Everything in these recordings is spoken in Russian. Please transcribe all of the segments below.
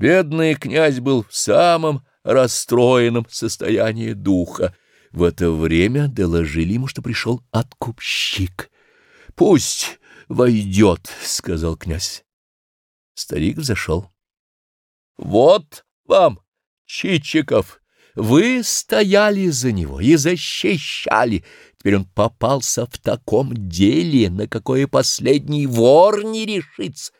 Бедный князь был в самом расстроенном состоянии духа. В это время доложили ему, что пришел откупщик. — Пусть войдет, — сказал князь. Старик зашел. — Вот вам, Чичиков, вы стояли за него и защищали. Теперь он попался в таком деле, на какое последний вор не решится.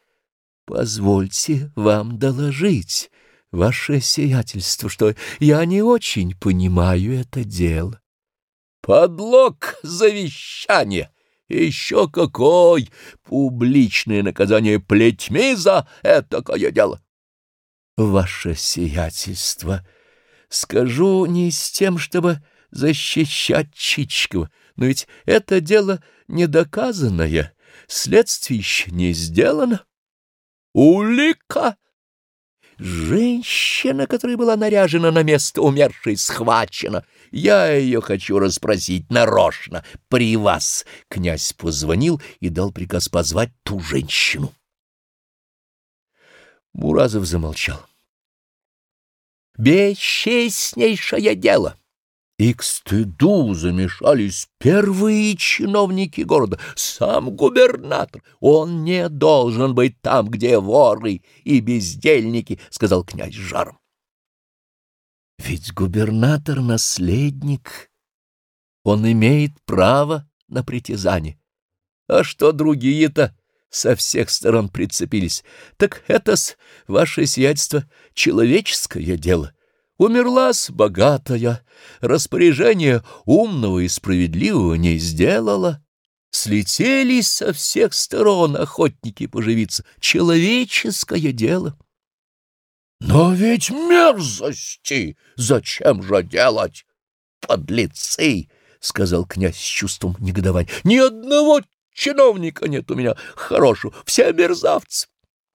Позвольте вам доложить, ваше сиятельство, что я не очень понимаю это дело. Подлог завещания! Еще какой! Публичное наказание плетьми за этакое дело! Ваше сиятельство, скажу не с тем, чтобы защищать Чичкова, но ведь это дело недоказанное, следствие еще не сделано. Улика! Женщина, которая была наряжена на место умершей, схвачена. Я ее хочу расспросить нарочно. При вас князь позвонил и дал приказ позвать ту женщину. Буразов замолчал. «Бесчестнейшее дело!» И к стыду замешались первые чиновники города, сам губернатор. Он не должен быть там, где воры и бездельники, — сказал князь жаром. Ведь губернатор — наследник. Он имеет право на притязание. А что другие-то со всех сторон прицепились? Так это-с, ваше сиятельство, человеческое дело. Умерла-с богатая, распоряжение умного и справедливого не сделала. Слетелись со всех сторон охотники поживиться. Человеческое дело. Но ведь мерзости! Зачем же делать? Подлецы! — сказал князь с чувством негодования. — Ни одного чиновника нет у меня хорошего, все мерзавцы.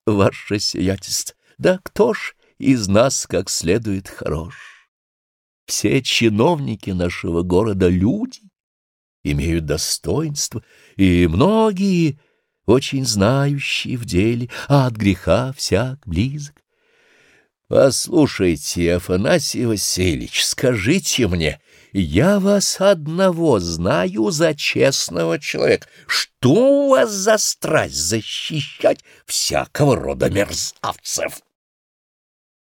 Ваше сиятельство, да кто ж из нас как следует хорош. Все чиновники нашего города — люди, имеют достоинство, и многие очень знающие в деле, а от греха всяк близок. Послушайте, Афанасий Васильевич, скажите мне, я вас одного знаю за честного человека. Что у вас за страсть защищать всякого рода мерзавцев?